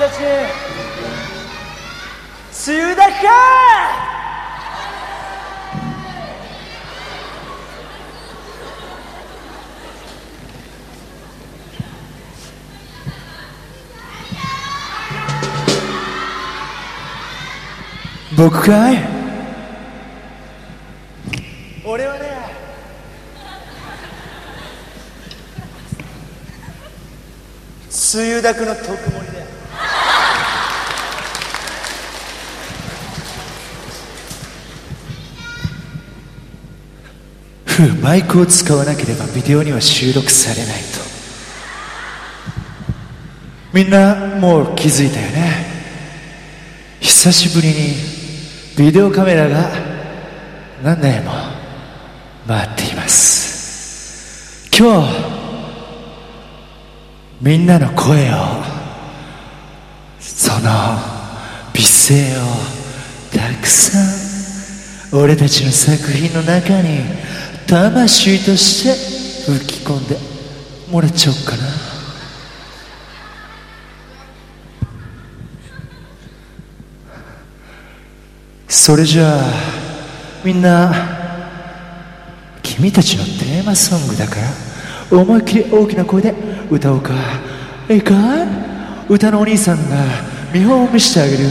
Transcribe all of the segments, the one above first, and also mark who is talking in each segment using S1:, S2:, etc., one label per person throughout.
S1: たち梅雨だか僕かい？俺はね梅雨だくの特盛りだよふうマイクを使わなければビデオには収録されないと。みんなもう気づいたよね。久しぶりにビデオカメラが何台も回っています。今日みんなの声をその美声をたくさん俺たちの作品の中に魂として吹き込んでもらっちゃおうかな。それじゃあみんな君たちのテーマソングだから思いっきり大きな声で歌おうか。いいかい？歌のお兄さんが見本を見せてあげるよ。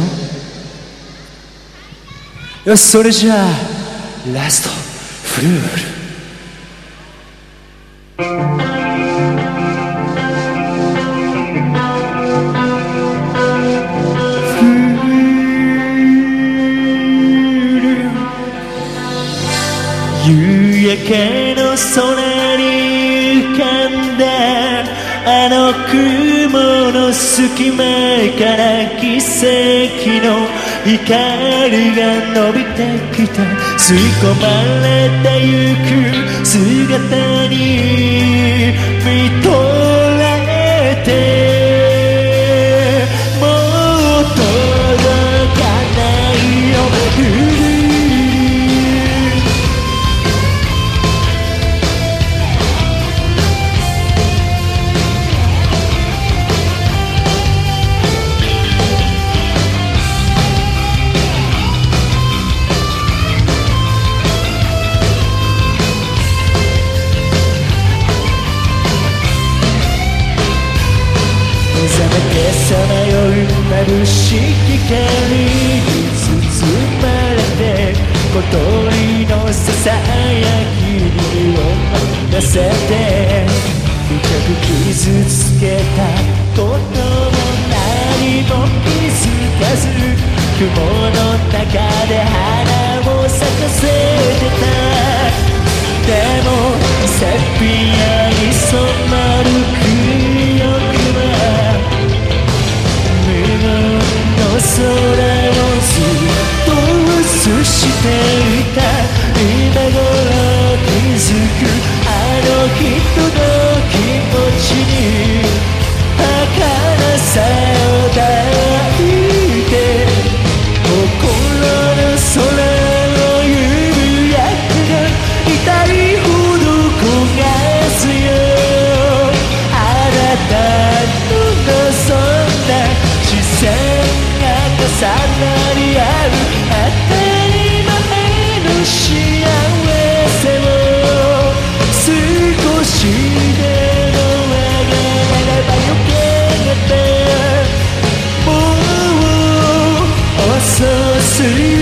S1: よしそれじゃあラストフルール。夕焼けの空に浮かんだあの雲の隙間から奇跡の光が伸びてきた。吸い込まれてゆく姿に。しき光に包まれて小鳥のささやきに身を出せて深く傷つけたことも何も気づかず雲の中で花を咲すぎ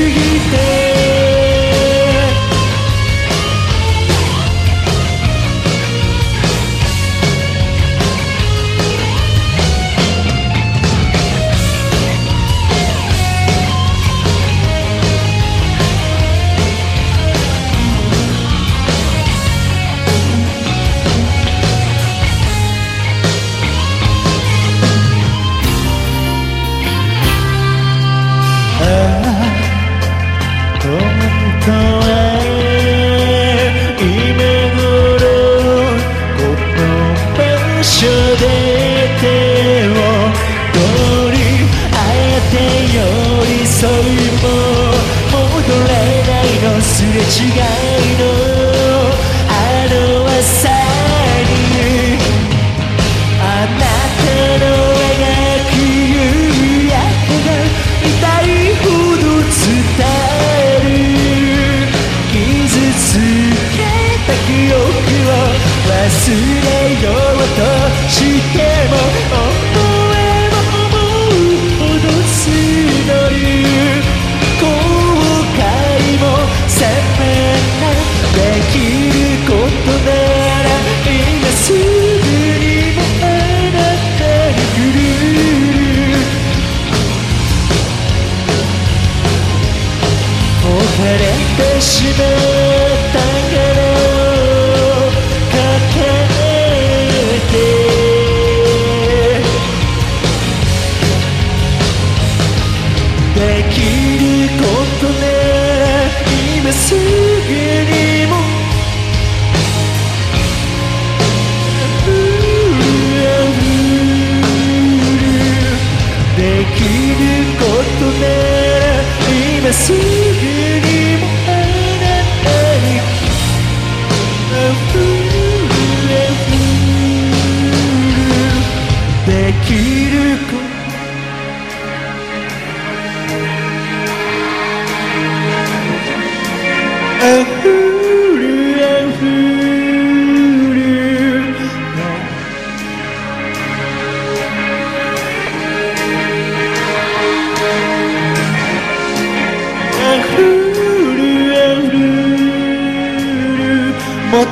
S1: 所で手を取りあえて寄り添いも戻れないのすれ違い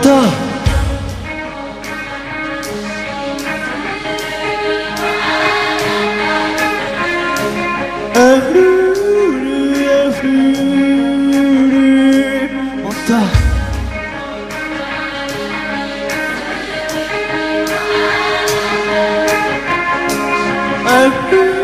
S1: i'm ehuru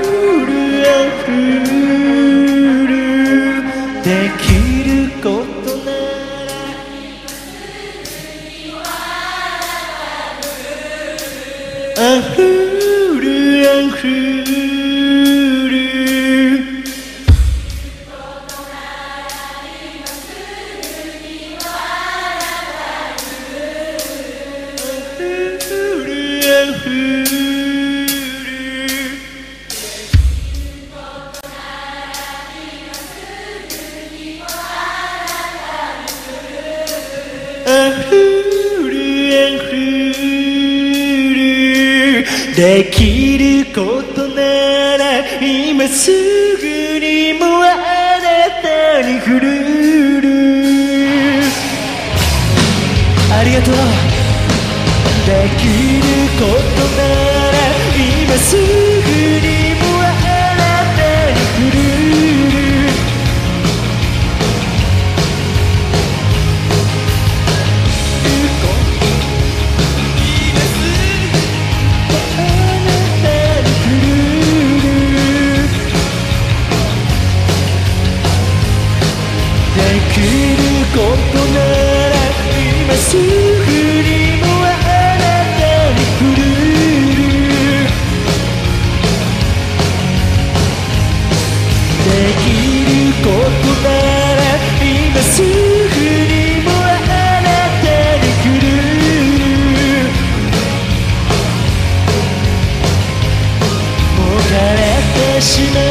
S1: できることなら今すぐにもあなたに振るる。ありがとう。できることなら今すぐにこなら今すぐにもあなたに振る。もう枯れてしまう。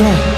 S1: ありがとう